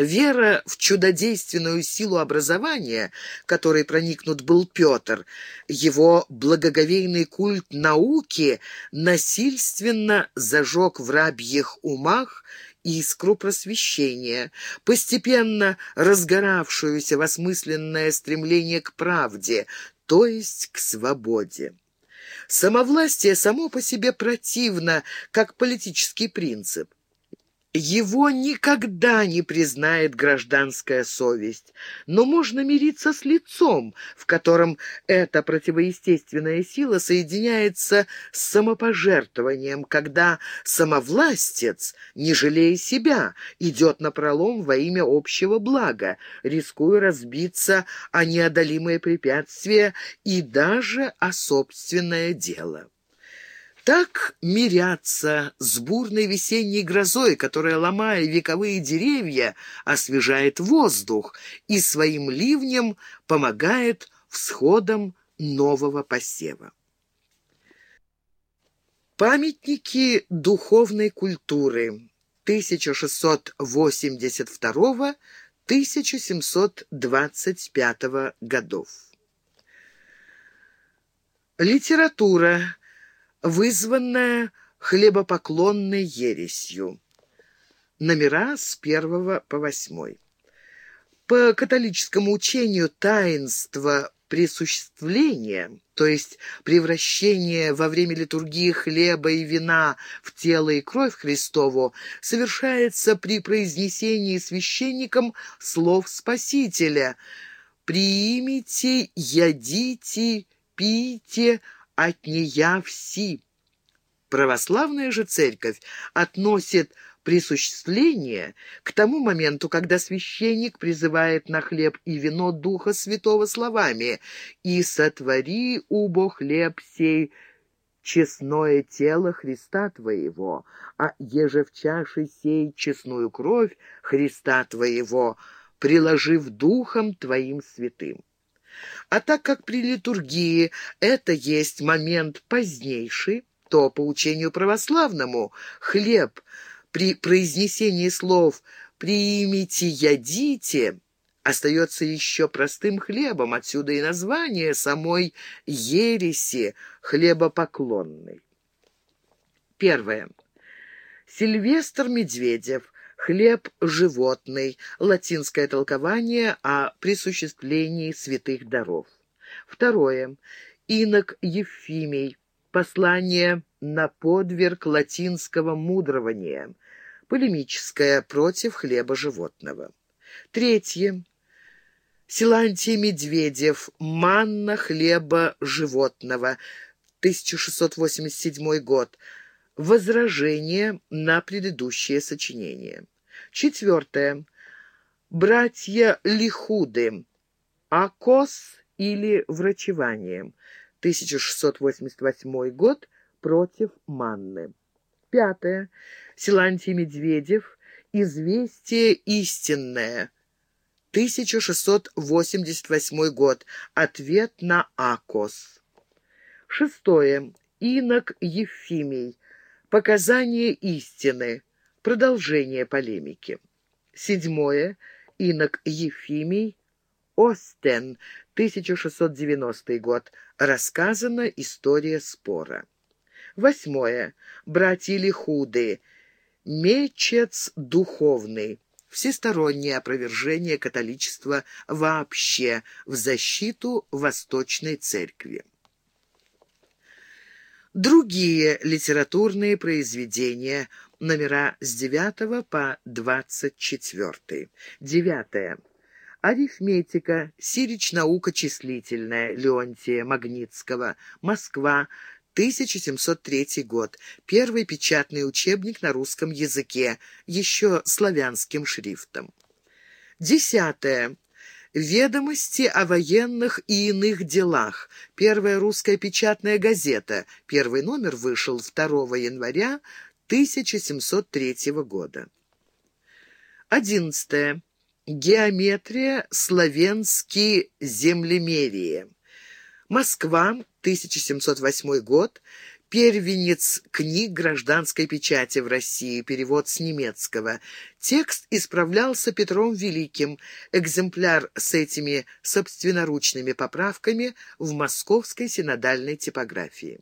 Вера в чудодейственную силу образования, которой проникнут был Петр, его благоговейный культ науки насильственно зажег в рабьих умах искру просвещения, постепенно разгоравшуюся в осмысленное стремление к правде, то есть к свободе. Самовластие само по себе противно, как политический принцип. Его никогда не признает гражданская совесть, но можно мириться с лицом, в котором эта противоестественная сила соединяется с самопожертвованием, когда самовластец, не жалея себя, идет на пролом во имя общего блага, рискуя разбиться о неодолимые препятствия и даже о собственное дело. Так мирятся с бурной весенней грозой, которая, ломая вековые деревья, освежает воздух и своим ливнем помогает всходам нового посева. Памятники духовной культуры 1682-1725 годов. Литература вызванная хлебопоклонной ересью. Номера с первого по восьмой. По католическому учению таинство присуществления, то есть превращение во время литургии хлеба и вина в тело и кровь Христову, совершается при произнесении священником слов Спасителя «Приимите, ядите, пейте, от нея все. Православная же церковь относит присуществление к тому моменту, когда священник призывает на хлеб и вино Духа Святого словами «И сотвори, убо хлеб сей, честное тело Христа Твоего, а еже в чаше сей честную кровь Христа Твоего, приложив Духом Твоим святым». А так как при литургии это есть момент позднейший, то, по учению православному, хлеб при произнесении слов «приимите, ядите» остается еще простым хлебом, отсюда и название самой ереси хлебопоклонной. Первое. Сильвестр Медведев хлеб животный, латинское толкование о присуществлении святых даров. Второе. Инок Ефимий, послание на подверг латинского мудрования, полемическое против хлеба животного. Третье. Силантий Медведев, манна хлеба животного, 1687 год, возражение на предыдущее сочинение. Четвертое. Братья Лихуды. Акос или врачевание. 1688 год против Манны. Пятое. Силантий Медведев. Известие истинное. 1688 год. Ответ на Акос. Шестое. Инок Ефимий. Показания истины. Продолжение полемики. Седьмое. Инок Ефимий. Остен. 1690 год. Рассказана история спора. Восьмое. Братья Лихуды. Мечец духовный. Всестороннее опровержение католичества вообще в защиту Восточной Церкви. Другие литературные произведения, номера с 9 по 24. Девятое. Арифметика, сирич наука числительная, Леонтия Магнитского, Москва, 1703 год. Первый печатный учебник на русском языке, еще славянским шрифтом. Десятое. «Ведомости о военных и иных делах». Первая русская печатная газета. Первый номер вышел 2 января 1703 года. Одиннадцатое. Геометрия славянские землемерие. Москва, 1708 год. Первенец книг гражданской печати в России, перевод с немецкого. Текст исправлялся Петром Великим, экземпляр с этими собственноручными поправками в московской синодальной типографии.